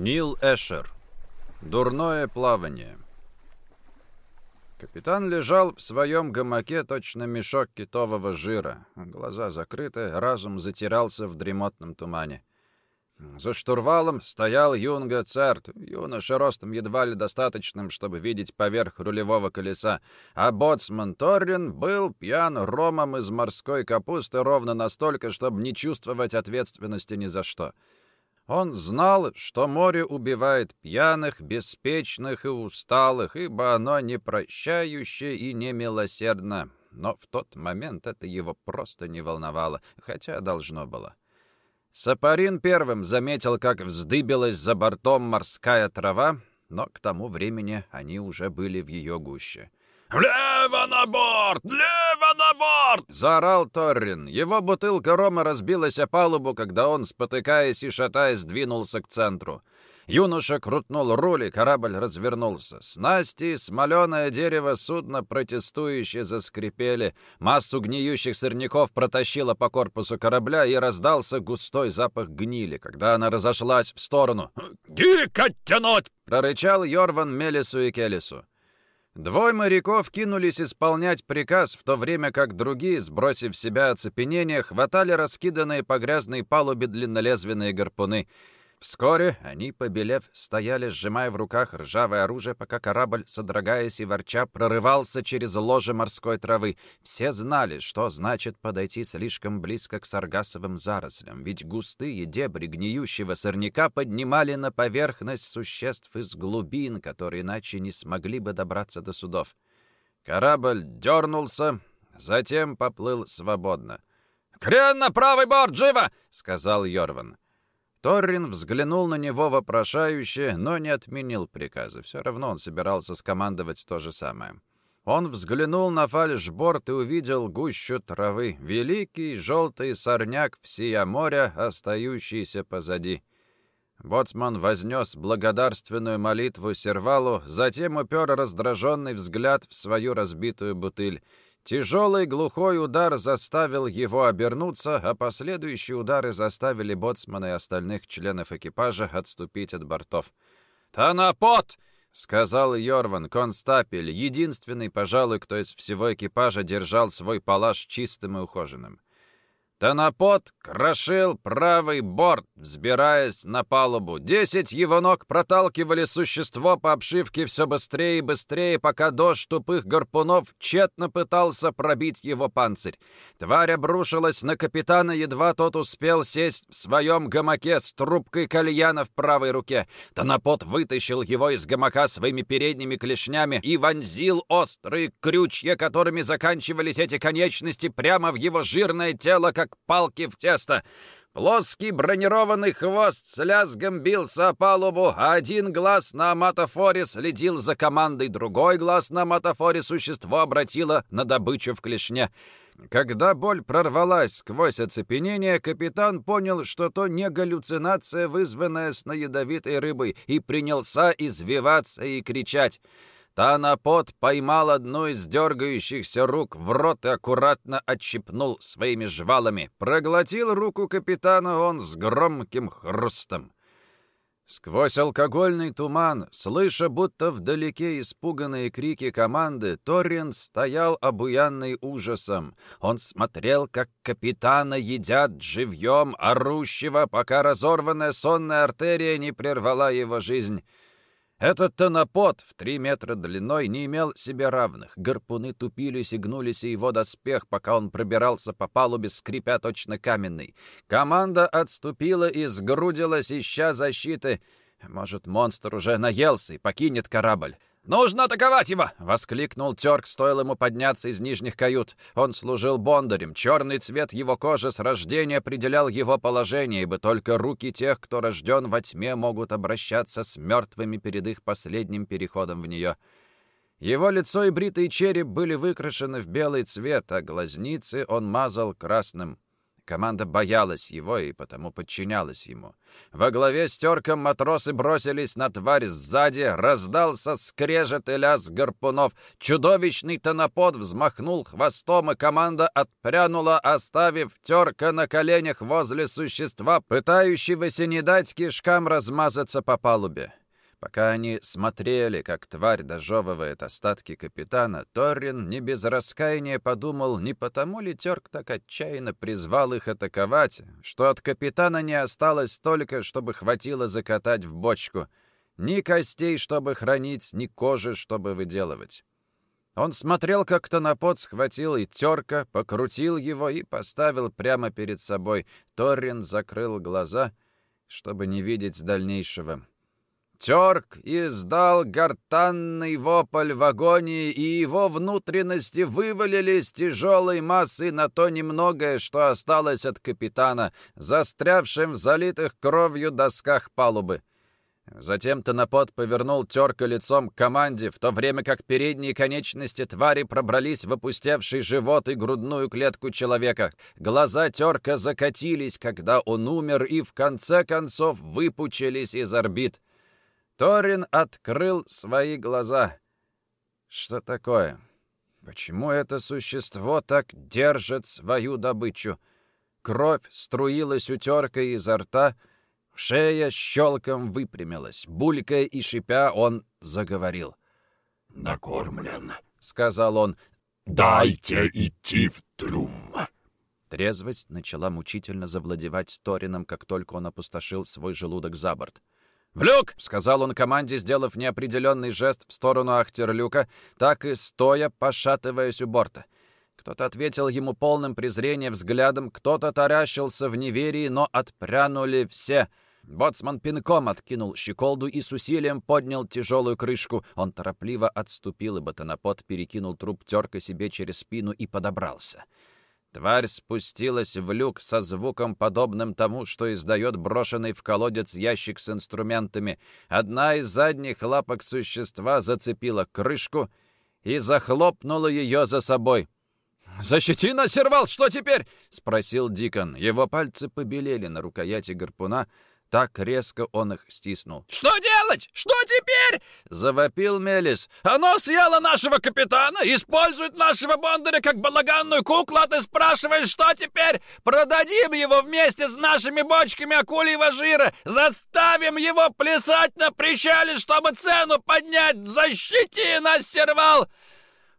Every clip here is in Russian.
Нил Эшер. Дурное плавание. Капитан лежал в своем гамаке, точно мешок китового жира. Глаза закрыты, разум затирался в дремотном тумане. За штурвалом стоял Юнга Церт, юноша ростом едва ли достаточным, чтобы видеть поверх рулевого колеса, а боцман Торрин был пьян ромом из морской капусты ровно настолько, чтобы не чувствовать ответственности ни за что. Он знал, что море убивает пьяных, беспечных и усталых, ибо оно непрощающее и немилосердно. Но в тот момент это его просто не волновало, хотя должно было. Сапарин первым заметил, как вздыбилась за бортом морская трава, но к тому времени они уже были в ее гуще. «Влево на борт! Влево на борт!» — заорал Торрин. Его бутылка рома разбилась о палубу, когда он, спотыкаясь и шатаясь, двинулся к центру. Юноша крутнул руль, и корабль развернулся. Снасти, смоленое дерево судно протестующе заскрипели. Массу гниющих сорняков протащило по корпусу корабля, и раздался густой запах гнили, когда она разошлась в сторону. «Дико тянуть!» — прорычал Йорван Мелису и Келесу. Двое моряков кинулись исполнять приказ, в то время как другие, сбросив себя оцепенение, хватали раскиданные по грязной палубе длиннолезвенные гарпуны. Вскоре они, побелев, стояли, сжимая в руках ржавое оружие, пока корабль, содрогаясь и ворча, прорывался через ложе морской травы. Все знали, что значит подойти слишком близко к саргасовым зарослям, ведь густые дебри гниющего сорняка поднимали на поверхность существ из глубин, которые иначе не смогли бы добраться до судов. Корабль дернулся, затем поплыл свободно. «Крен на правый борт, живо!» — сказал Йорван. Торрин взглянул на него вопрошающе, но не отменил приказа. Все равно он собирался скомандовать то же самое. Он взглянул на фальшборд и увидел гущу травы, великий желтый сорняк всея моря, остающийся позади. Боцман вознес благодарственную молитву сервалу, затем упер раздраженный взгляд в свою разбитую бутыль. Тяжелый глухой удар заставил его обернуться, а последующие удары заставили боцмана и остальных членов экипажа отступить от бортов. «Танапот!» — сказал Йорван, констапель, единственный, пожалуй, кто из всего экипажа держал свой палаш чистым и ухоженным. Тонопот крошил правый борт, взбираясь на палубу. Десять его ног проталкивали существо по обшивке все быстрее и быстрее, пока дождь тупых гарпунов тщетно пытался пробить его панцирь. Тварь обрушилась на капитана, едва тот успел сесть в своем гамаке с трубкой кальяна в правой руке. Тонопот вытащил его из гамака своими передними клешнями и вонзил острые крючья, которыми заканчивались эти конечности, прямо в его жирное тело, как как палки в тесто. Плоский бронированный хвост с лязгом бился о палубу, а один глаз на аматофоре следил за командой, другой глаз на аматофоре существо обратило на добычу в клешне. Когда боль прорвалась сквозь оцепенение, капитан понял, что то не галлюцинация, вызванная с ядовитой рыбой, и принялся извиваться и кричать. Танапот поймал одну из дергающихся рук в рот и аккуратно отщипнул своими жвалами. Проглотил руку капитана он с громким хрустом. Сквозь алкогольный туман, слыша будто вдалеке испуганные крики команды, Торрен стоял обуянный ужасом. Он смотрел, как капитана едят живьем, орущего, пока разорванная сонная артерия не прервала его жизнь. Этот тонопод в три метра длиной не имел себе равных. Гарпуны тупились и гнулись и его доспех, пока он пробирался по палубе, скрипя точно каменный. Команда отступила и сгрудилась, ища защиты. Может, монстр уже наелся и покинет корабль. «Нужно атаковать его!» — воскликнул Терк, стоило ему подняться из нижних кают. Он служил бондарем. Черный цвет его кожи с рождения определял его положение, ибо только руки тех, кто рожден во тьме, могут обращаться с мертвыми перед их последним переходом в нее. Его лицо и бритый череп были выкрашены в белый цвет, а глазницы он мазал красным. Команда боялась его и потому подчинялась ему. Во главе с терком матросы бросились на тварь сзади, раздался скрежет и лязг гарпунов. Чудовищный тонопод взмахнул хвостом, и команда отпрянула, оставив терка на коленях возле существа, пытающегося не дать кишкам размазаться по палубе. Пока они смотрели, как тварь дожевывает остатки капитана, Торрин не без раскаяния подумал, не потому ли Терк так отчаянно призвал их атаковать, что от капитана не осталось столько, чтобы хватило закатать в бочку. Ни костей, чтобы хранить, ни кожи, чтобы выделывать. Он смотрел, как Тонопот схватил и терка, покрутил его и поставил прямо перед собой. Торрин закрыл глаза, чтобы не видеть дальнейшего. Терк издал гортанный вопль в агонии, и его внутренности вывалились тяжелой массой на то немногое, что осталось от капитана, застрявшим в залитых кровью досках палубы. Затем Тонопот повернул терка лицом к команде, в то время как передние конечности твари пробрались в опустевший живот и грудную клетку человека. Глаза терка закатились, когда он умер, и в конце концов выпучились из орбит. Торин открыл свои глаза. Что такое? Почему это существо так держит свою добычу? Кровь струилась утеркой изо рта, шея щелком выпрямилась. Булькая и шипя, он заговорил. «Накормлен», — сказал он. «Дайте идти в трюм». Трезвость начала мучительно завладевать Торином, как только он опустошил свой желудок за борт. «В люк!» — сказал он команде, сделав неопределенный жест в сторону Ахтерлюка, так и стоя, пошатываясь у борта. Кто-то ответил ему полным презрением взглядом, кто-то таращился в неверии, но отпрянули все. Боцман пинком откинул щеколду и с усилием поднял тяжелую крышку. Он торопливо отступил, и ботанопод перекинул труп терка себе через спину и подобрался. — Тварь спустилась в люк со звуком, подобным тому, что издает брошенный в колодец ящик с инструментами. Одна из задних лапок существа зацепила крышку и захлопнула ее за собой. «Защити нас, сервал! Что теперь?» — спросил Дикон. Его пальцы побелели на рукояти гарпуна, так резко он их стиснул. «Что делать? Что теперь?» — завопил Мелис. «Оно съело нашего капитана, использует нашего Бондаря как балаганную куклу, а ты спрашиваешь, что теперь? Продадим его вместе с нашими бочками акульего жира, заставим его плясать на причале, чтобы цену поднять. Защити нас, сервал!»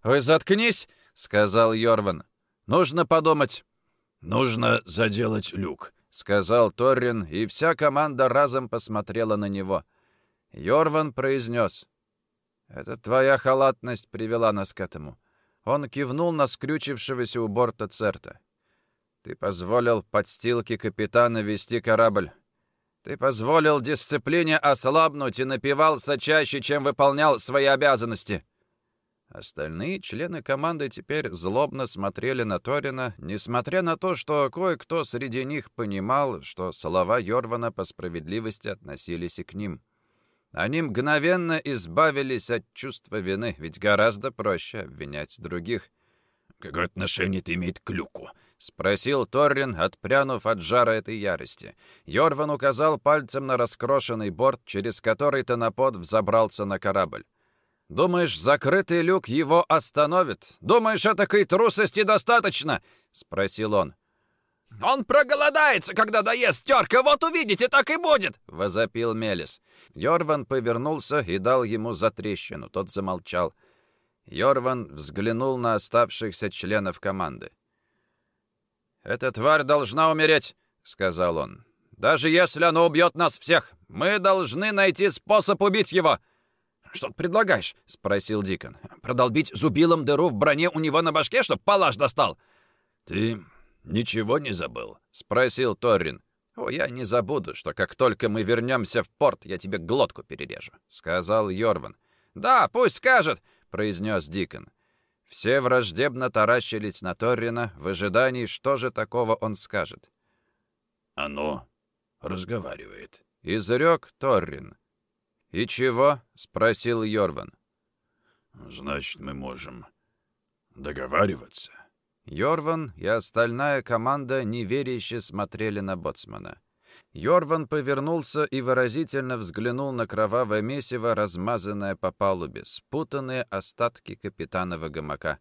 «Ой, заткнись!» — сказал Йорван. «Нужно подумать». «Нужно заделать люк», — сказал Торрин, и вся команда разом посмотрела на него. Йорван произнес. «Это твоя халатность привела нас к этому». Он кивнул на скрючившегося у борта Церта. «Ты позволил подстилке капитана вести корабль. Ты позволил дисциплине ослабнуть и напивался чаще, чем выполнял свои обязанности. Остальные члены команды теперь злобно смотрели на Торина, несмотря на то, что кое-кто среди них понимал, что слова Йорвана по справедливости относились и к ним. Они мгновенно избавились от чувства вины, ведь гораздо проще обвинять других. «Какое отношение это имеет к люку?» — спросил Торрин, отпрянув от жара этой ярости. Йорван указал пальцем на раскрошенный борт, через который Тонопод взобрался на корабль. Думаешь, закрытый люк его остановит? Думаешь, этакой трусости достаточно?» — спросил он. «Он проголодается, когда доест терка, вот увидите, так и будет!» — возопил Мелис. Йорван повернулся и дал ему затрещину. Тот замолчал. Йорван взглянул на оставшихся членов команды. «Эта тварь должна умереть», — сказал он. «Даже если она убьет нас всех, мы должны найти способ убить его!» «Что ты предлагаешь?» — спросил Дикон. «Продолбить зубилом дыру в броне у него на башке, чтоб палаш достал?» «Ты ничего не забыл?» — спросил Торрин. «О, я не забуду, что как только мы вернемся в порт, я тебе глотку перережу», — сказал Йорван. «Да, пусть скажет», — произнес Дикон. Все враждебно таращились на Торрина в ожидании, что же такого он скажет. «Оно разговаривает», — изрек Торрин. «И чего?» — спросил Йорван. «Значит, мы можем договариваться». Йорван и остальная команда неверяще смотрели на боцмана. Йорван повернулся и выразительно взглянул на кровавое месиво, размазанное по палубе, спутанные остатки капитанова гамака.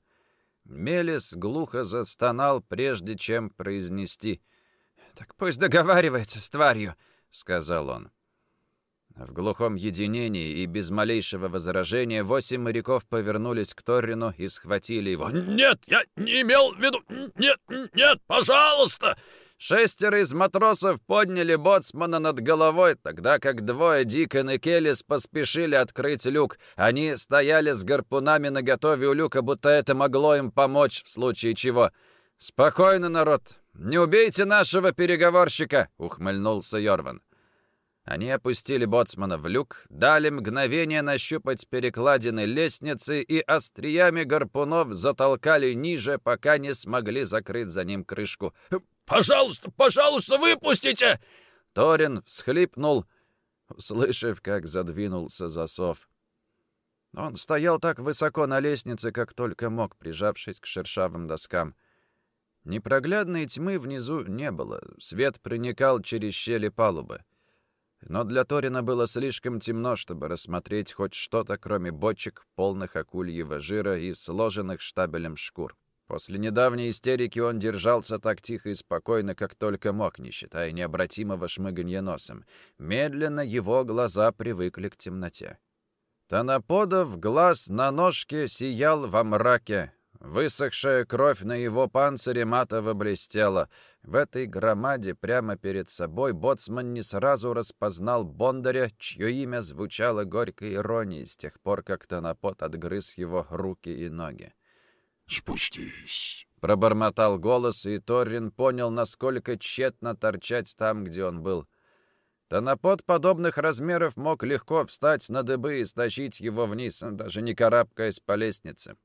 Мелис глухо застонал, прежде чем произнести «Так пусть договаривается с тварью», — сказал он. В глухом единении и без малейшего возражения восемь моряков повернулись к Торрину и схватили его. «Нет, я не имел в виду! Нет, нет, пожалуйста!» Шестеро из матросов подняли боцмана над головой, тогда как двое, Дикон и Келлис, поспешили открыть люк. Они стояли с гарпунами наготове у люка, будто это могло им помочь в случае чего. «Спокойно, народ! Не убейте нашего переговорщика!» — ухмыльнулся Йорван. Они опустили боцмана в люк, дали мгновение нащупать перекладины лестницы и остриями гарпунов затолкали ниже, пока не смогли закрыть за ним крышку. «Пожалуйста, пожалуйста, выпустите!» Торин всхлипнул, услышав, как задвинулся засов. Он стоял так высоко на лестнице, как только мог, прижавшись к шершавым доскам. Непроглядной тьмы внизу не было, свет проникал через щели палубы. Но для Торина было слишком темно, чтобы рассмотреть хоть что-то, кроме бочек, полных акульего жира и сложенных штабелем шкур. После недавней истерики он держался так тихо и спокойно, как только мог, не считая необратимого шмыганья носом. Медленно его глаза привыкли к темноте. Танаподов глаз на ножке сиял во мраке, Высохшая кровь на его панцире матово блестела. В этой громаде прямо перед собой боцман не сразу распознал Бондаря, чье имя звучало горькой иронией с тех пор, как Тонопот отгрыз его руки и ноги. «Спустись!» — пробормотал голос, и Торрин понял, насколько тщетно торчать там, где он был. Тонопот подобных размеров мог легко встать на дыбы и стащить его вниз, даже не карабкаясь по лестнице.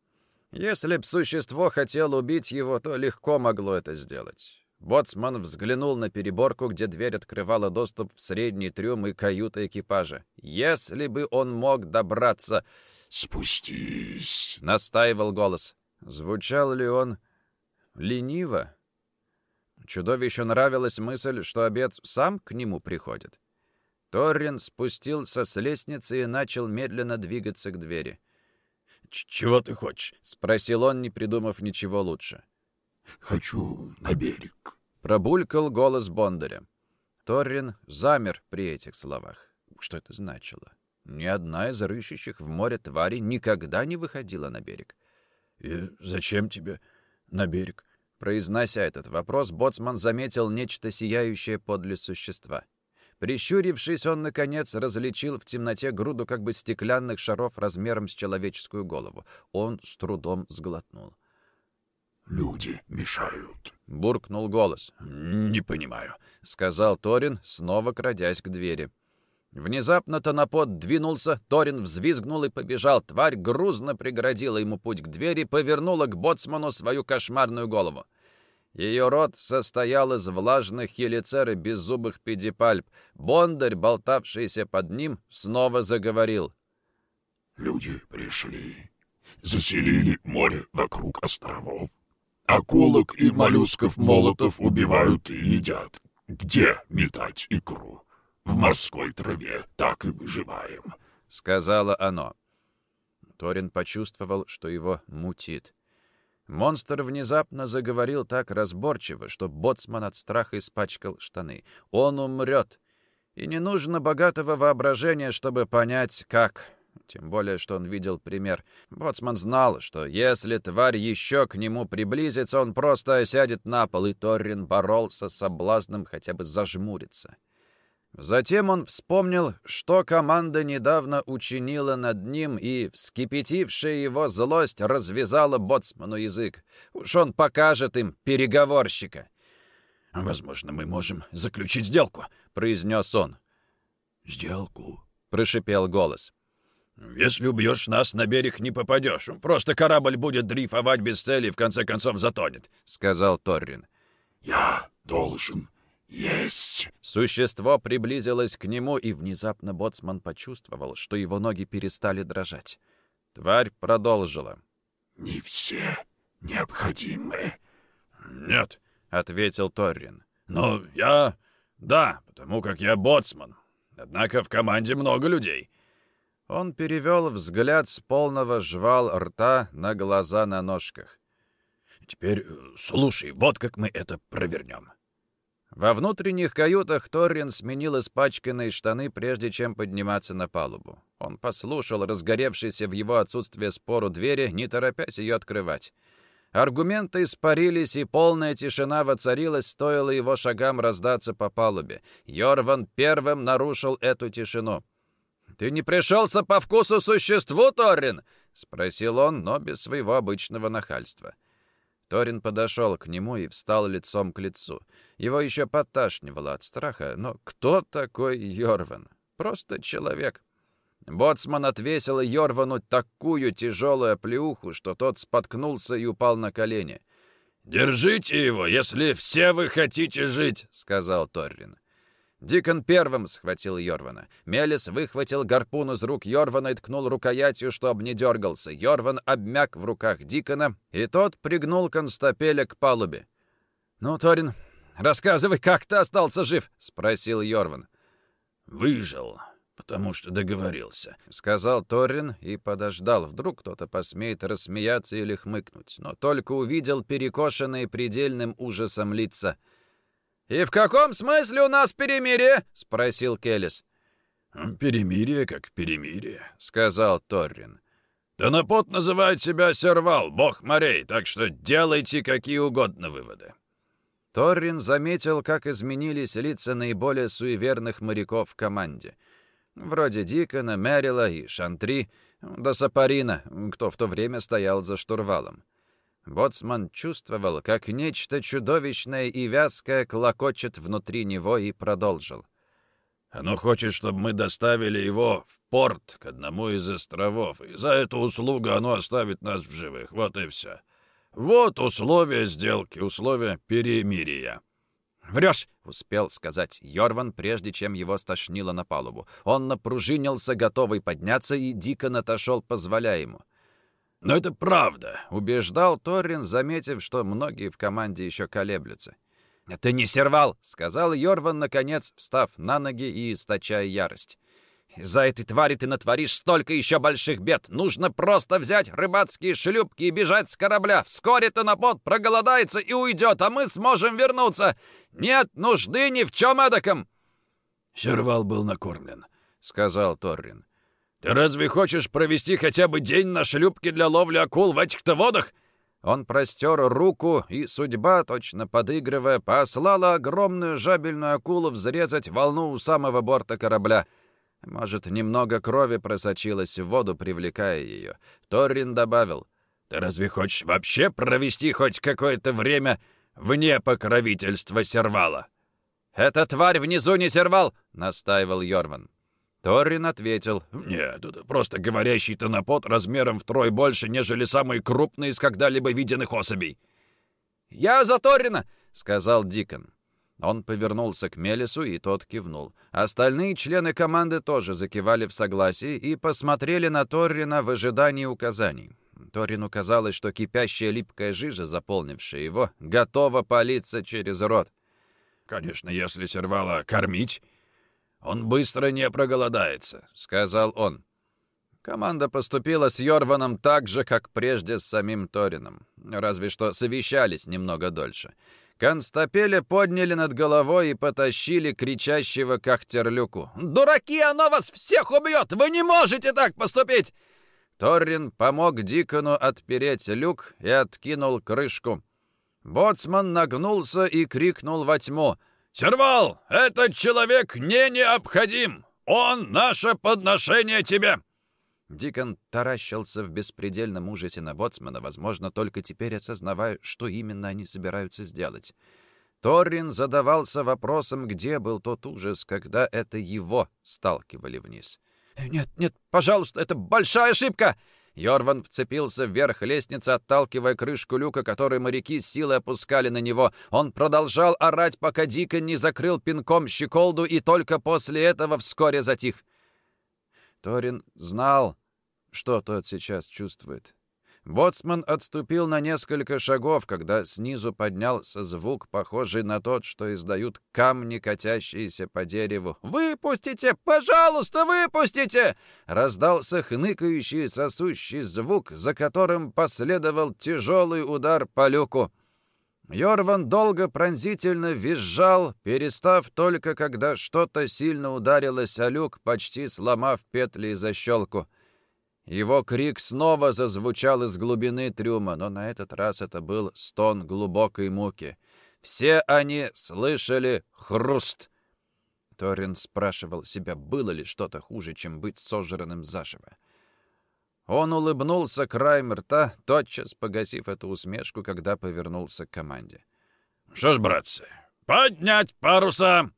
Если б существо хотело убить его, то легко могло это сделать. Боцман взглянул на переборку, где дверь открывала доступ в средний трюм и каюта экипажа. Если бы он мог добраться... «Спустись!» — настаивал голос. Звучал ли он лениво? Чудовищу нравилась мысль, что обед сам к нему приходит. Торрин спустился с лестницы и начал медленно двигаться к двери. «Чего ты хочешь?» — спросил он, не придумав ничего лучше. «Хочу на берег», — пробулькал голос Бондаря. Торрин замер при этих словах. Что это значило? Ни одна из рыщущих в море тварей никогда не выходила на берег. «И зачем тебе на берег?» Произнося этот вопрос, боцман заметил нечто сияющее подле существа. Прищурившись, он, наконец, различил в темноте груду как бы стеклянных шаров размером с человеческую голову. Он с трудом сглотнул. «Люди мешают», — буркнул голос. «Не понимаю», — сказал Торин, снова крадясь к двери. Внезапно тонопод двинулся, Торин взвизгнул и побежал. Тварь грузно преградила ему путь к двери, повернула к боцману свою кошмарную голову. Ее рот состоял из влажных хелицер и беззубых педипальп. Бондарь, болтавшийся под ним, снова заговорил. «Люди пришли, заселили море вокруг островов. Акулок и моллюсков-молотов убивают и едят. Где метать икру? В морской траве так и выживаем», — сказала оно. Торин почувствовал, что его мутит. Монстр внезапно заговорил так разборчиво, что боцман от страха испачкал штаны. «Он умрет!» И не нужно богатого воображения, чтобы понять, как. Тем более, что он видел пример. Боцман знал, что если тварь еще к нему приблизится, он просто осядет на пол, и Торрин боролся с соблазном хотя бы зажмуриться. Затем он вспомнил, что команда недавно учинила над ним, и вскипятившая его злость развязала боцману язык. Уж он покажет им переговорщика. «Возможно, мы можем заключить сделку», — произнес он. «Сделку?» — прошипел голос. «Если убьешь нас, на берег не попадешь. Просто корабль будет дрейфовать без цели и в конце концов затонет», — сказал Торрин. «Я должен «Есть!» Существо приблизилось к нему, и внезапно боцман почувствовал, что его ноги перестали дрожать. Тварь продолжила. «Не все необходимы «Нет», — ответил Торрин. «Но я... да, потому как я боцман. Однако в команде много людей». Он перевел взгляд с полного жвал рта на глаза на ножках. «Теперь э, слушай, вот как мы это провернем». Во внутренних каютах Торрин сменил испачканные штаны, прежде чем подниматься на палубу. Он послушал разгоревшийся в его отсутствие спору двери, не торопясь ее открывать. Аргументы испарились, и полная тишина воцарилась, стоило его шагам раздаться по палубе. Йорван первым нарушил эту тишину. «Ты не пришелся по вкусу существу, Торрин?» — спросил он, но без своего обычного нахальства. Торин подошел к нему и встал лицом к лицу. Его еще подташнивало от страха, но кто такой Йорван? Просто человек. Боцман отвесил Йорвану такую тяжелую плюху, что тот споткнулся и упал на колени. «Держите его, если все вы хотите жить», — сказал Торрин. Дикон первым схватил Йорвана. Мелис выхватил гарпун из рук Йорвана и ткнул рукоятью, чтобы не дергался. Йорван обмяк в руках Дикона, и тот пригнул констапеля к палубе. «Ну, Торин, рассказывай, как ты остался жив?» — спросил Йорван. «Выжил, потому что договорился», — сказал Торин и подождал. Вдруг кто-то посмеет рассмеяться или хмыкнуть, но только увидел перекошенные предельным ужасом лица — «И в каком смысле у нас перемирие?» — спросил Келлис. «Перемирие как перемирие», — сказал Торрин. «Тонопот называет себя Сервал, бог морей, так что делайте какие угодно выводы». Торрин заметил, как изменились лица наиболее суеверных моряков в команде. Вроде Дикона, Мэрила и Шантри, до Сапарина, кто в то время стоял за штурвалом. Боцман чувствовал, как нечто чудовищное и вязкое клокочет внутри него и продолжил. «Оно хочет, чтобы мы доставили его в порт к одному из островов, и за эту услугу оно оставит нас в живых. Вот и все. Вот условия сделки, условия перемирия». «Врешь!» — успел сказать Йорван, прежде чем его стошнило на палубу. Он напружинился, готовый подняться, и дико отошел, позволяя ему. «Но это правда», — убеждал Торрин, заметив, что многие в команде еще колеблются. «Ты не сервал», — сказал Йорван, наконец, встав на ноги и источая ярость. «Из-за этой твари ты натворишь столько еще больших бед. Нужно просто взять рыбацкие шлюпки и бежать с корабля. Вскоре тонопот проголодается и уйдет, а мы сможем вернуться. Нет нужды ни в чем эдаком». «Сервал был накормлен», — сказал Торрин. «Ты разве хочешь провести хотя бы день на шлюпке для ловли акул в этих-то водах?» Он простер руку, и судьба, точно подыгрывая, послала огромную жабельную акулу взрезать волну у самого борта корабля. Может, немного крови просочилось в воду, привлекая ее. Торрин добавил, «Ты разве хочешь вообще провести хоть какое-то время вне покровительства сервала?» «Эта тварь внизу не сервал!» — настаивал Йорван. Торрин ответил, «Нет, это просто говорящий тонопод размером втрое больше, нежели самые крупные из когда-либо виденных особей». «Я за Торрина!» — сказал Дикон. Он повернулся к Мелису, и тот кивнул. Остальные члены команды тоже закивали в согласии и посмотрели на Торрина в ожидании указаний. Торину казалось, что кипящая липкая жижа, заполнившая его, готова палиться через рот. «Конечно, если сервала кормить, «Он быстро не проголодается», — сказал он. Команда поступила с Йорваном так же, как прежде с самим Торином. Разве что совещались немного дольше. Констапеля подняли над головой и потащили кричащего Кахтерлюку. «Дураки, оно вас всех убьет! Вы не можете так поступить!» Торрин помог Дикону отпереть люк и откинул крышку. Боцман нагнулся и крикнул во тьму — «Сервал, этот человек не необходим! Он наше подношение тебе!» Дикон таращился в беспредельном ужасе на боцмана, возможно, только теперь осознавая, что именно они собираются сделать. Торрин задавался вопросом, где был тот ужас, когда это его сталкивали вниз. «Нет, нет, пожалуйста, это большая ошибка!» Йорван вцепился вверх лестницы, отталкивая крышку люка, который моряки с силой опускали на него. Он продолжал орать, пока Дикон не закрыл пинком щеколду, и только после этого вскоре затих. Торин знал, что тот сейчас чувствует. Боцман отступил на несколько шагов, когда снизу поднялся звук, похожий на тот, что издают камни, катящиеся по дереву. «Выпустите! Пожалуйста, выпустите!» Раздался хныкающий сосущий звук, за которым последовал тяжелый удар по люку. Йорван долго пронзительно визжал, перестав только, когда что-то сильно ударилось о люк, почти сломав петли и защелку. Его крик снова зазвучал из глубины трюма, но на этот раз это был стон глубокой муки. Все они слышали хруст. Торин спрашивал себя, было ли что-то хуже, чем быть сожранным заживо. Он улыбнулся краем рта, тотчас погасив эту усмешку, когда повернулся к команде. «Что ж, братцы, поднять паруса!»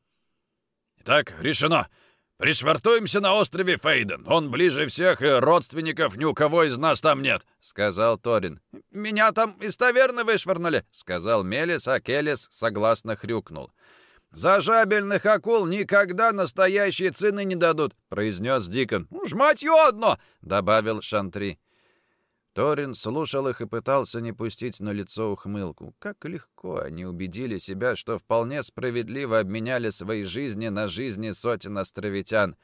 «Итак, решено!» «Пришвартуемся на острове Фейден. Он ближе всех, и родственников ни у кого из нас там нет», — сказал Торин. «Меня там из таверны вышвырнули», — сказал Мелис, а Келес согласно хрюкнул. «За жабельных акул никогда настоящие цены не дадут», — произнес Дикон. «Уж мать одно», — добавил Шантри. Торин слушал их и пытался не пустить на лицо ухмылку. Как легко они убедили себя, что вполне справедливо обменяли свои жизни на жизни сотен островитян.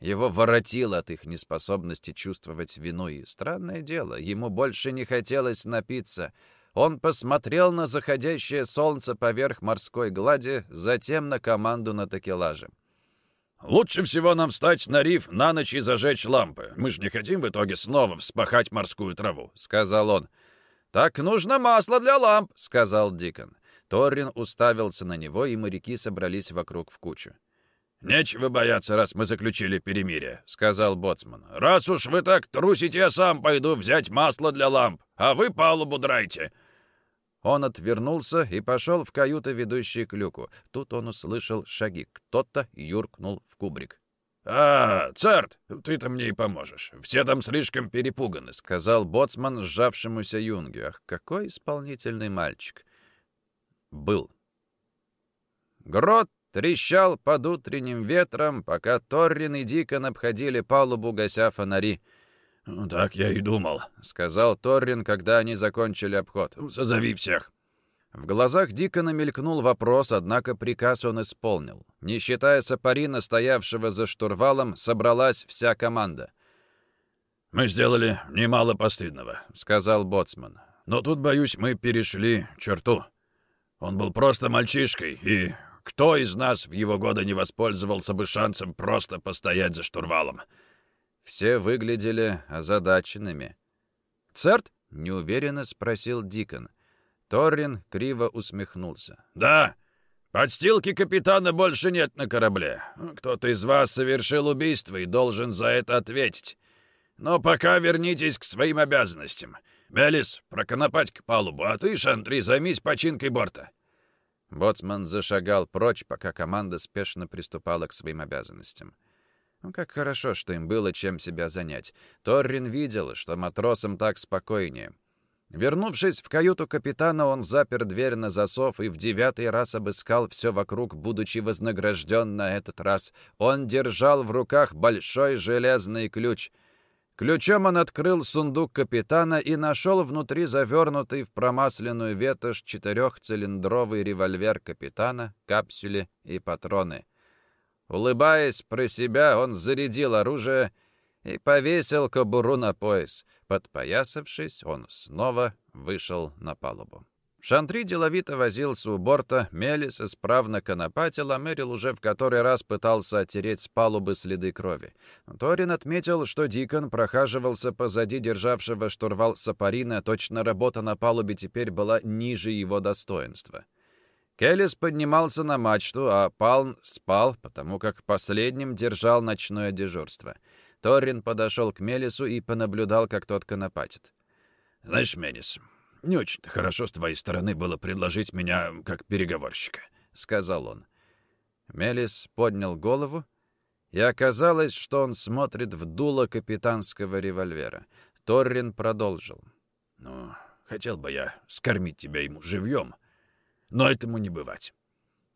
Его воротило от их неспособности чувствовать вину, и, странное дело, ему больше не хотелось напиться. Он посмотрел на заходящее солнце поверх морской глади, затем на команду на такелаже. «Лучше всего нам встать на риф на ночь и зажечь лампы. Мы же не хотим в итоге снова вспахать морскую траву», — сказал он. «Так нужно масло для ламп», — сказал Дикон. Торрин уставился на него, и моряки собрались вокруг в кучу. «Нечего бояться, раз мы заключили перемирие», — сказал Боцман. «Раз уж вы так трусите, я сам пойду взять масло для ламп, а вы палубу драйте. Он отвернулся и пошел в каюту, ведущей к люку. Тут он услышал шаги. Кто-то юркнул в кубрик. «А, Царт, ты-то мне и поможешь. Все там слишком перепуганы», — сказал боцман сжавшемуся юнге. Ах, какой исполнительный мальчик. Был. Грот трещал под утренним ветром, пока Торрин и Дикон обходили палубу, гася фонари. «Ну, «Так я и думал», — сказал Торрин, когда они закончили обход. «Созови всех». В глазах Дикона мелькнул вопрос, однако приказ он исполнил. Не считая Сапарина, стоявшего за штурвалом, собралась вся команда. «Мы сделали немало постыдного», — сказал Боцман. «Но тут, боюсь, мы перешли черту. Он был просто мальчишкой, и кто из нас в его годы не воспользовался бы шансом просто постоять за штурвалом?» Все выглядели озадаченными. «Церт?» — неуверенно спросил Дикон. Торрин криво усмехнулся. «Да, подстилки капитана больше нет на корабле. Кто-то из вас совершил убийство и должен за это ответить. Но пока вернитесь к своим обязанностям. Белис, проконопать к палубу, а ты, Шантри, займись починкой борта». Боцман зашагал прочь, пока команда спешно приступала к своим обязанностям. Ну, как хорошо, что им было чем себя занять. Торрин видел, что матросам так спокойнее. Вернувшись в каюту капитана, он запер дверь на засов и в девятый раз обыскал все вокруг, будучи вознагражден на этот раз. Он держал в руках большой железный ключ. Ключом он открыл сундук капитана и нашел внутри завернутый в промасленную ветошь четырехцилиндровый револьвер капитана, капсюли и патроны. Улыбаясь про себя, он зарядил оружие и повесил кобуру на пояс. Подпоясавшись, он снова вышел на палубу. Шантри деловито возился у борта, Мелис исправно конопатил, а Мэрил уже в который раз пытался оттереть с палубы следы крови. Торин отметил, что Дикон прохаживался позади державшего штурвал Сапарина, точно работа на палубе теперь была ниже его достоинства. Келлис поднимался на мачту, а Палн спал, потому как последним держал ночное дежурство. Торрин подошел к Мелису и понаблюдал, как тот конопатит. «Знаешь, Менис, не очень-то хорошо с твоей стороны было предложить меня как переговорщика», — сказал он. Мелис поднял голову, и оказалось, что он смотрит в дуло капитанского револьвера. Торрин продолжил. «Ну, хотел бы я скормить тебя ему живьем, но этому не бывать.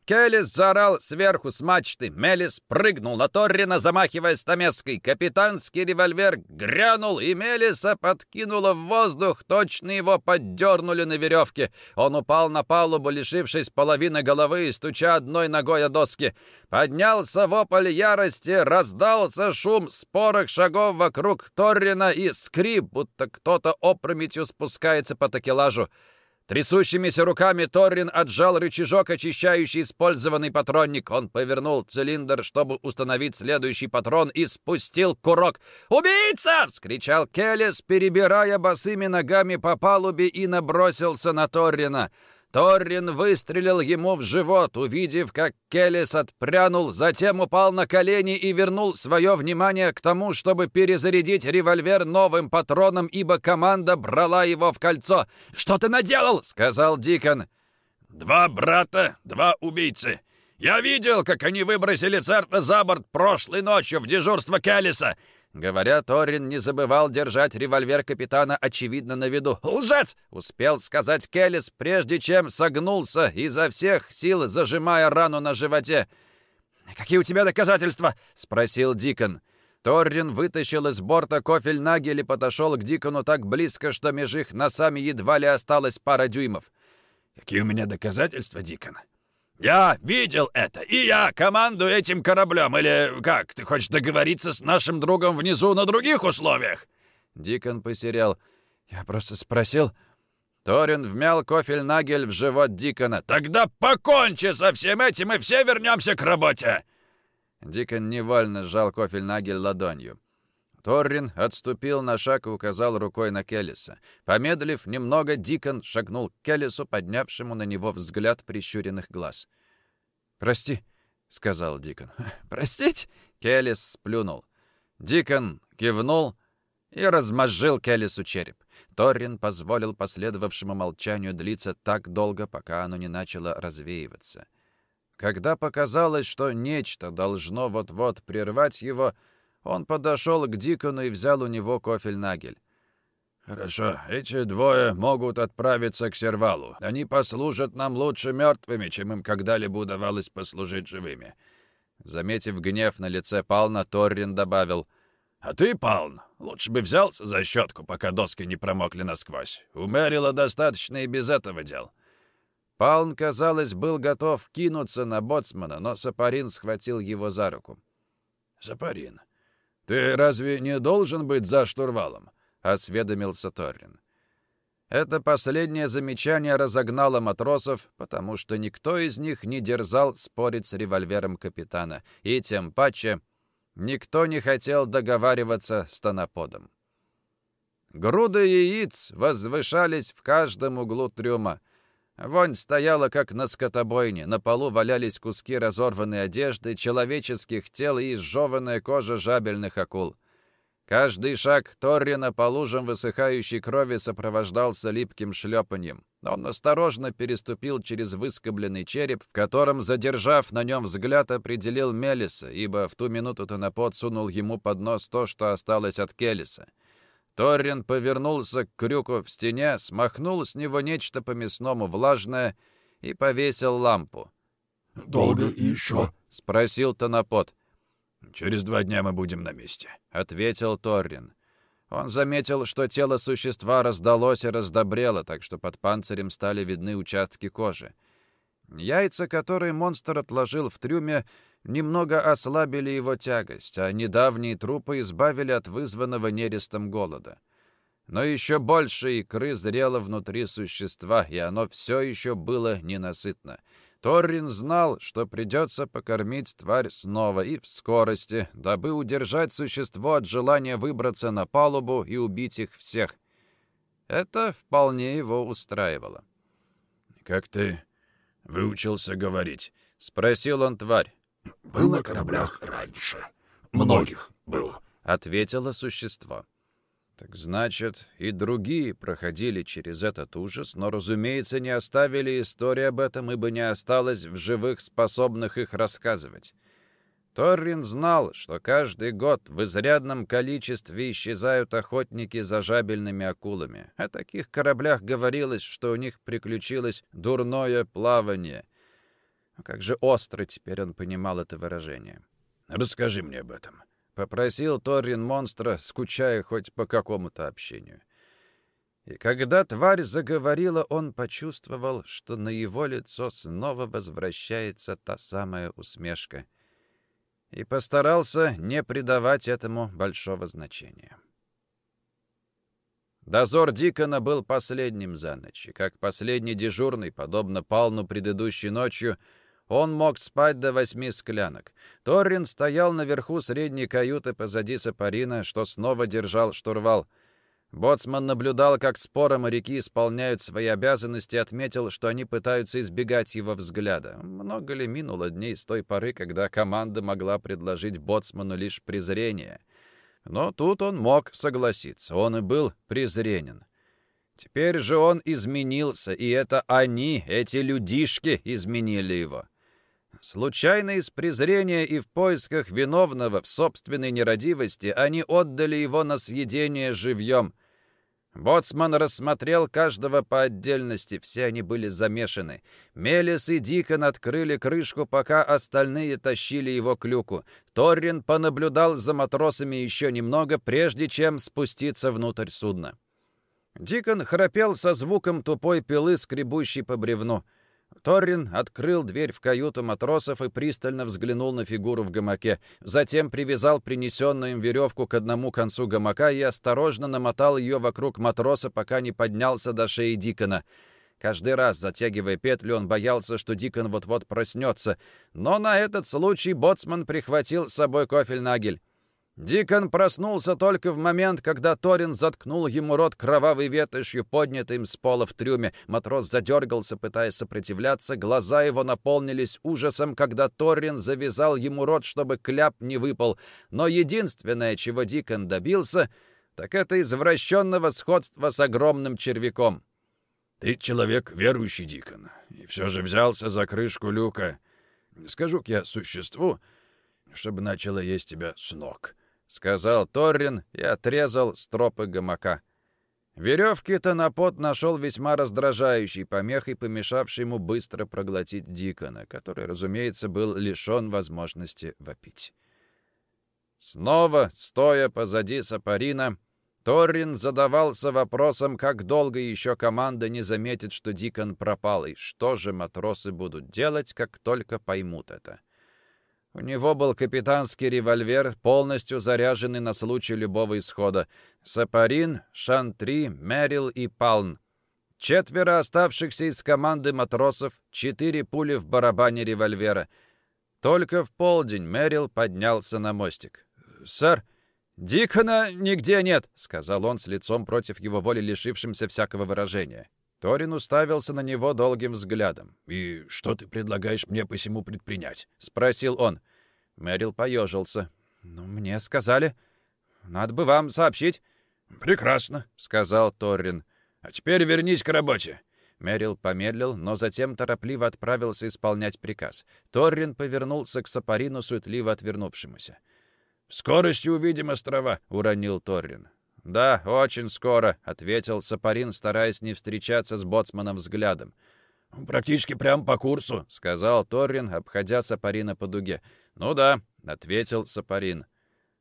Келлис заорал сверху с мачты. Мелис прыгнул на Торрина, замахивая стамеской. Капитанский револьвер грянул, и Мелиса подкинуло в воздух. Точно его поддернули на веревке. Он упал на палубу, лишившись половины головы и стуча одной ногой о доски. Поднялся вопль ярости, раздался шум спорых шагов вокруг Торрина и скрип, будто кто-то опрометью спускается по такелажу. Трясущимися руками Торрин отжал рычажок, очищающий использованный патронник. Он повернул цилиндр, чтобы установить следующий патрон, и спустил курок. «Убийца!» — вскричал Келлис, перебирая босыми ногами по палубе и набросился на Торрина. Торрин выстрелил ему в живот, увидев, как Келлис отпрянул, затем упал на колени и вернул свое внимание к тому, чтобы перезарядить револьвер новым патроном, ибо команда брала его в кольцо. «Что ты наделал?» — сказал Дикон. «Два брата, два убийцы. Я видел, как они выбросили Церта за борт прошлой ночью в дежурство Келлиса. Говоря, Торин не забывал держать револьвер капитана очевидно на виду. «Лжец!» — успел сказать Келлис, прежде чем согнулся, изо всех сил зажимая рану на животе. «Какие у тебя доказательства?» — спросил Дикон. Торрин вытащил из борта кофель Нагель и подошел к Дикону так близко, что меж их носами едва ли осталось пара дюймов. «Какие у меня доказательства, Дикон?» «Я видел это, и я командую этим кораблем. Или как, ты хочешь договориться с нашим другом внизу на других условиях?» Дикон посерял. «Я просто спросил...» Торин вмял кофель-нагель в живот Дикона. «Тогда покончи со всем этим, и все вернемся к работе!» Дикон невольно сжал кофель-нагель ладонью. Торрин отступил на шаг и указал рукой на Келлиса. Помедлив немного, Дикон шагнул к Келлису, поднявшему на него взгляд прищуренных глаз. «Прости», — сказал Дикон. «Простить?» — Келлис сплюнул. Дикон кивнул и размозжил Келлису череп. Торрин позволил последовавшему молчанию длиться так долго, пока оно не начало развеиваться. Когда показалось, что нечто должно вот-вот прервать его, — он подошел к Дикону и взял у него кофель-нагель. «Хорошо, эти двое могут отправиться к Сервалу. Они послужат нам лучше мертвыми, чем им когда-либо удавалось послужить живыми». Заметив гнев на лице Пална, Торрин добавил. «А ты, Палн, лучше бы взялся за щетку, пока доски не промокли насквозь. У Мэрила достаточно и без этого дел». Палн, казалось, был готов кинуться на боцмана, но Сапарин схватил его за руку. «Сапарин, «Ты разве не должен быть за штурвалом?» — осведомился Торрин. Это последнее замечание разогнало матросов, потому что никто из них не дерзал спорить с револьвером капитана, и тем паче никто не хотел договариваться с тоноподом. Груды яиц возвышались в каждом углу трюма, Вонь стояла, как на скотобойне. На полу валялись куски разорванной одежды, человеческих тел и изжеванная кожа жабельных акул. Каждый шаг Торрина по лужам высыхающей крови сопровождался липким шлепаньем. Он осторожно переступил через выскобленный череп, в котором, задержав на нем взгляд, определил Мелиса, ибо в ту минуту Тонопот сунул ему под нос то, что осталось от Келлиса. Торрин повернулся к крюку в стене, смахнул с него нечто по-мясному влажное и повесил лампу. «Долго еще?» — спросил Тонопот. «Через два дня мы будем на месте», — ответил Торрин. Он заметил, что тело существа раздалось и раздобрело, так что под панцирем стали видны участки кожи. Яйца, которые монстр отложил в трюме, немного ослабили его тягость, а недавние трупы избавили от вызванного нерестом голода. Но еще больше икры зрело внутри существа, и оно все еще было ненасытно. Торрин знал, что придется покормить тварь снова и в скорости, дабы удержать существо от желания выбраться на палубу и убить их всех. Это вполне его устраивало. «Как ты выучился говорить?» — спросил он тварь. «Был на кораблях раньше. Многих был», — ответило существо. Так значит, и другие проходили через этот ужас, но, разумеется, не оставили истории об этом, ибо не осталось в живых, способных их рассказывать. Торрин знал, что каждый год в изрядном количестве исчезают охотники за жабельными акулами. О таких кораблях говорилось, что у них приключилось дурное плавание — Как же остро теперь он понимал это выражение. «Расскажи мне об этом», — попросил Торрин монстра, скучая хоть по какому-то общению. И когда тварь заговорила, он почувствовал, что на его лицо снова возвращается та самая усмешка, и постарался не придавать этому большого значения. Дозор Дикона был последним за ночь, и как последний дежурный, подобно Палну предыдущей ночью, он мог спать до восьми склянок. Торрин стоял наверху средней каюты позади Сапарина, что снова держал штурвал — Боцман наблюдал, как споры моряки исполняют свои обязанности, отметил, что они пытаются избегать его взгляда. Много ли минуло дней с той поры, когда команда могла предложить Боцману лишь презрение? Но тут он мог согласиться, он и был презренен. Теперь же он изменился, и это они, эти людишки, изменили его. Случайно из презрения и в поисках виновного в собственной нерадивости они отдали его на съедение живьем. Боцман рассмотрел каждого по отдельности, все они были замешаны. Мелис и Дикон открыли крышку, пока остальные тащили его к люку. Торрин понаблюдал за матросами еще немного, прежде чем спуститься внутрь судна. Дикон храпел со звуком тупой пилы, скребущей по бревну. Торрин открыл дверь в каюту матросов и пристально взглянул на фигуру в гамаке. Затем привязал принесенную им веревку к одному концу гамака и осторожно намотал ее вокруг матроса, пока не поднялся до шеи Дикона. Каждый раз, затягивая петлю, он боялся, что Дикон вот-вот проснется. Но на этот случай боцман прихватил с собой кофель-нагель. Дикон проснулся только в момент, когда Торин заткнул ему рот кровавой ветошью, поднятой им с пола в трюме. Матрос задергался, пытаясь сопротивляться. Глаза его наполнились ужасом, когда Торин завязал ему рот, чтобы кляп не выпал. Но единственное, чего Дикон добился, так это извращенного сходства с огромным червяком. «Ты человек верующий, Дикон, и все же взялся за крышку люка. Скажу-ка я существу, чтобы начало есть тебя с ног». — сказал Торрин и отрезал стропы гамака. Веревки-то на пот нашел весьма раздражающий помехой, помешавший ему быстро проглотить Дикона, который, разумеется, был лишен возможности вопить. Снова, стоя позади Сапарина, Торрин задавался вопросом, как долго еще команда не заметит, что Дикон пропал, и что же матросы будут делать, как только поймут это. У него был капитанский револьвер, полностью заряженный на случай любого исхода. Сапарин, Шантри, Мерил и Палн. Четверо оставшихся из команды матросов, четыре пули в барабане револьвера. Только в полдень Мерил поднялся на мостик. «Сэр, Дикона нигде нет», — сказал он с лицом против его воли, лишившимся всякого выражения. Торин уставился на него долгим взглядом. «И что ты предлагаешь мне посему предпринять?» — спросил он. Мэрил поежился. «Ну, мне сказали. Надо бы вам сообщить». «Прекрасно», — сказал Торрин. «А теперь вернись к работе». Мэрил помедлил, но затем торопливо отправился исполнять приказ. Торрин повернулся к Сапарину, суетливо отвернувшемуся. «В скорости увидим острова», — уронил Торрин. «Да, очень скоро», — ответил Сапарин, стараясь не встречаться с боцманом взглядом. «Практически прямо по курсу», — сказал Торрин, обходя Сапарина по дуге. «Ну да», — ответил Сапарин.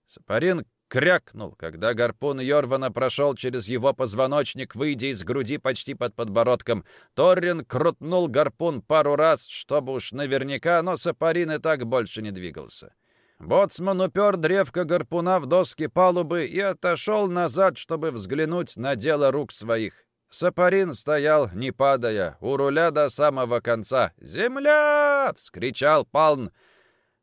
Сапарин крякнул, когда гарпун Йорвана прошел через его позвоночник, выйдя из груди почти под подбородком. Торрин крутнул гарпун пару раз, чтобы уж наверняка, но Сапарин и так больше не двигался. Боцман упер древко гарпуна в доски палубы и отошел назад, чтобы взглянуть на дело рук своих. Сапарин стоял, не падая, у руля до самого конца. «Земля!» — вскричал Палн.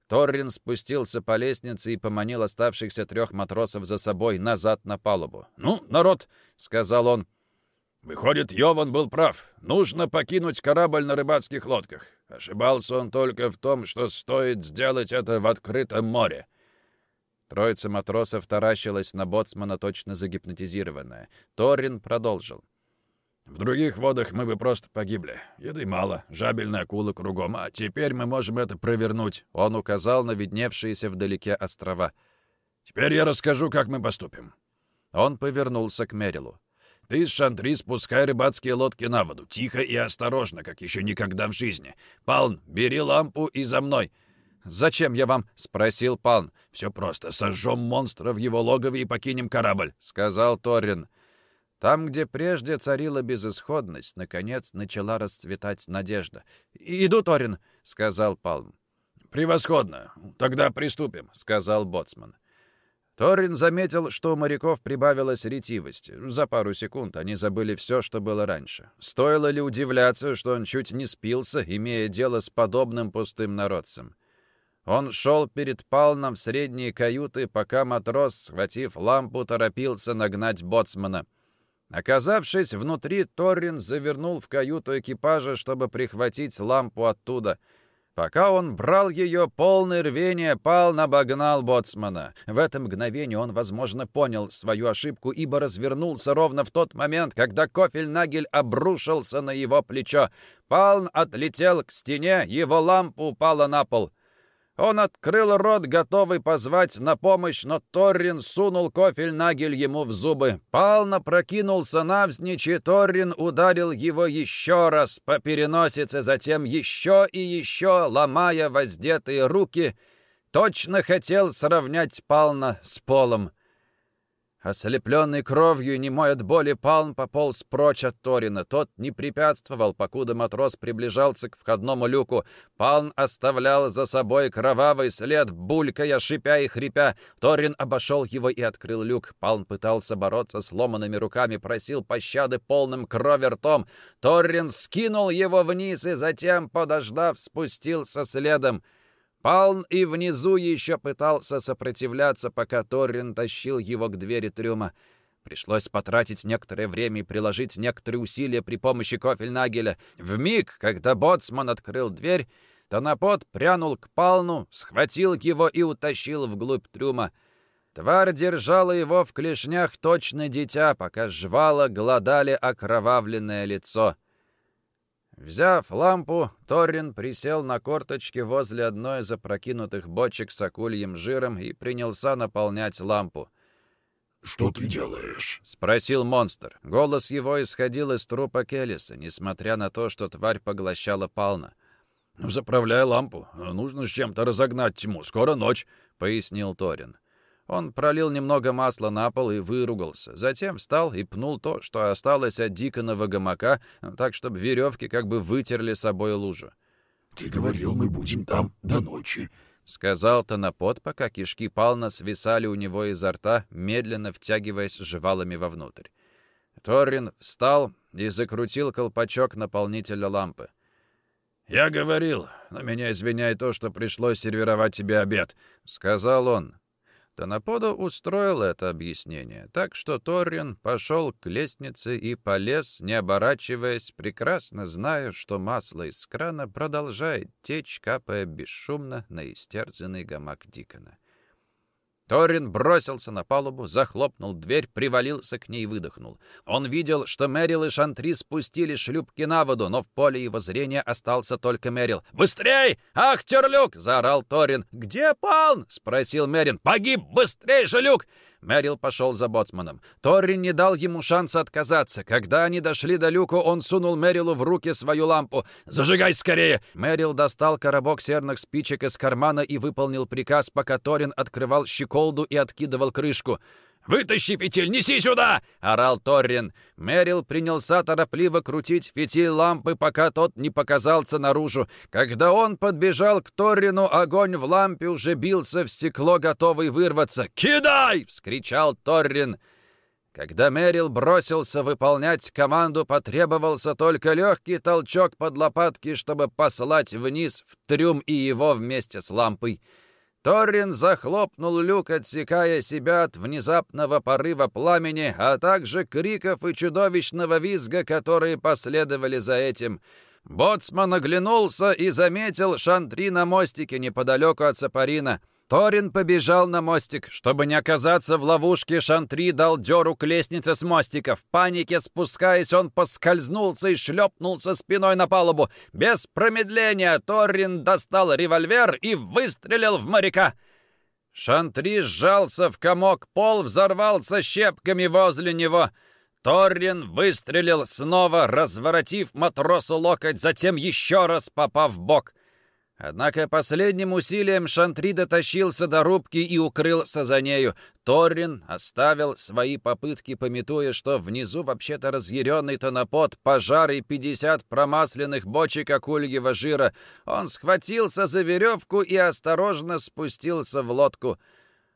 Торрин спустился по лестнице и поманил оставшихся трех матросов за собой назад на палубу. «Ну, народ!» — сказал он. «Выходит, Йован был прав. Нужно покинуть корабль на рыбацких лодках. Ошибался он только в том, что стоит сделать это в открытом море. Троица матросов таращилась на боцмана, точно загипнотизированная. Торрин продолжил. «В других водах мы бы просто погибли. Еды мало, жабельные акулы кругом, а теперь мы можем это провернуть». Он указал на видневшиеся вдалеке острова. «Теперь я расскажу, как мы поступим». Он повернулся к Мерилу. Ты с Шантри спускай рыбацкие лодки на воду. Тихо и осторожно, как еще никогда в жизни. Палн, бери лампу и за мной». «Зачем я вам?» — спросил Палн. «Все просто. Сожжем монстра в его логове и покинем корабль», — сказал Торрин. Там, где прежде царила безысходность, наконец начала расцветать надежда. «Иду, Торин», — сказал Палм. «Превосходно. Тогда приступим», — сказал Боцман. Торин заметил, что у моряков прибавилась ретивость. За пару секунд они забыли все, что было раньше. Стоило ли удивляться, что он чуть не спился, имея дело с подобным пустым народцем? Он шел перед Палном в средние каюты, пока матрос, схватив лампу, торопился нагнать боцмана — Оказавшись внутри, Торрин завернул в каюту экипажа, чтобы прихватить лампу оттуда. Пока он брал ее, полный рвения пал набогнал боцмана. В это мгновение он, возможно, понял свою ошибку, ибо развернулся ровно в тот момент, когда Кофель-Нагель обрушился на его плечо. Палн отлетел к стене, его лампа упала на пол. Он открыл рот, готовый позвать на помощь, но Торрин сунул кофель-нагель ему в зубы. Пална прокинулся навзничь, и Торрин ударил его еще раз по переносице, затем еще и еще, ломая воздетые руки. Точно хотел сравнять Пална с полом. Ослепленный кровью и немой от боли, Палм пополз прочь от Торина. Тот не препятствовал, покуда матрос приближался к входному люку. Палм оставлял за собой кровавый след, булькая, шипя и хрипя. Торин обошел его и открыл люк. Палм пытался бороться с ломанными руками, просил пощады полным крови ртом. Торин скинул его вниз и затем, подождав, спустился следом. Палн и внизу еще пытался сопротивляться, пока Торрин тащил его к двери трюма. Пришлось потратить некоторое время и приложить некоторые усилия при помощи кофельнагеля. В миг, когда боцман открыл дверь, Тонопот прянул к Палну, схватил его и утащил вглубь трюма. Тварь держала его в клешнях точно дитя, пока жвало гладали окровавленное лицо. Взяв лампу, Торрин присел на корточки возле одной из опрокинутых бочек с акульем жиром и принялся наполнять лампу. «Что ты делаешь?» — спросил монстр. Голос его исходил из трупа Келлиса, несмотря на то, что тварь поглощала пална. «Заправляй лампу. Нужно с чем-то разогнать тьму. Скоро ночь», — пояснил Торин. Он пролил немного масла на пол и выругался. Затем встал и пнул то, что осталось от Диконого гамака, так, чтобы веревки как бы вытерли собой лужу. «Ты говорил, мы будем там до ночи», — сказал Тонопот, пока кишки пална свисали у него изо рта, медленно втягиваясь жевалами вовнутрь. Торрин встал и закрутил колпачок наполнителя лампы. «Я говорил, но меня извиняй то, что пришлось сервировать тебе обед», — сказал он. Тоноподо устроил это объяснение, так что Торрин пошел к лестнице и полез, не оборачиваясь, прекрасно зная, что масло из крана продолжает течь, капая бесшумно на истерзанный гамак Дикона. Торин бросился на палубу, захлопнул дверь, привалился к ней и выдохнул. Он видел, что Мэрил и Шантри спустили шлюпки на воду, но в поле его зрения остался только Мэрил. «Быстрей! Ах, Терлюк!» — заорал Торин. «Где Палн?» — спросил Мерин. «Погиб! Быстрей же, Люк!» Мэрил пошел за боцманом. Торрин не дал ему шанса отказаться. Когда они дошли до люка, он сунул Мэрилу в руки свою лампу. «Зажигай скорее!» Мэрил достал коробок серных спичек из кармана и выполнил приказ, пока Торрин открывал щеколду и откидывал крышку. «Вытащи фитиль, неси сюда!» — орал Торрин. Мерил принялся торопливо крутить фитиль лампы, пока тот не показался наружу. Когда он подбежал к Торрину, огонь в лампе уже бился в стекло, готовый вырваться. «Кидай!» — вскричал Торрин. Когда Мерил бросился выполнять команду, потребовался только легкий толчок под лопатки, чтобы послать вниз в трюм и его вместе с лампой. Торрин захлопнул люк, отсекая себя от внезапного порыва пламени, а также криков и чудовищного визга, которые последовали за этим. Боцман оглянулся и заметил шантри на мостике неподалеку от Сапарина — Торин побежал на мостик. Чтобы не оказаться в ловушке, Шантри дал дёру к лестнице с мостика. В панике спускаясь, он поскользнулся и шлепнулся спиной на палубу. Без промедления Торин достал револьвер и выстрелил в моряка. Шантри сжался в комок, пол взорвался щепками возле него. Торрин выстрелил снова, разворотив матросу локоть, затем еще раз попав в бок. Однако последним усилием Шантри дотащился до рубки и укрылся за нею. Торрин оставил свои попытки, пометуя, что внизу вообще-то разъяренный тонопот, пожар и пятьдесят промасленных бочек акульего жира. Он схватился за веревку и осторожно спустился в лодку.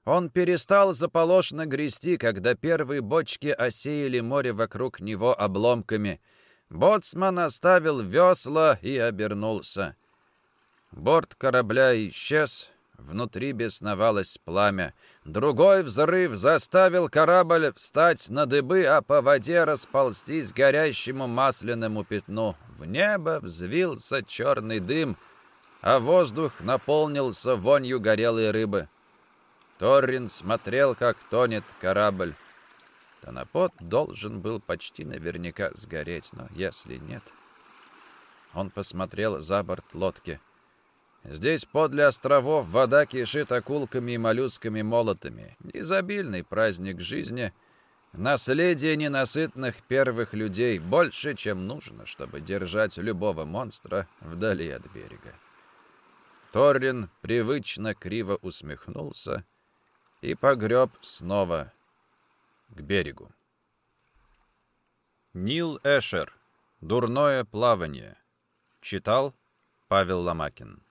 Он перестал заполошно грести, когда первые бочки осеяли море вокруг него обломками. Боцман оставил весла и обернулся. Борт корабля исчез, внутри бесновалось пламя. Другой взрыв заставил корабль встать на дыбы, а по воде расползтись горящему масляному пятну. В небо взвился черный дым, а воздух наполнился вонью горелой рыбы. Торрин смотрел, как тонет корабль. Тонопот должен был почти наверняка сгореть, но если нет... Он посмотрел за борт лодки. Здесь подле островов вода кишит акулками и моллюсками-молотами. Изобильный праздник жизни, наследие ненасытных первых людей, больше, чем нужно, чтобы держать любого монстра вдали от берега. Торрин привычно криво усмехнулся и погреб снова к берегу. Нил Эшер. Дурное плавание. Читал Павел Ломакин.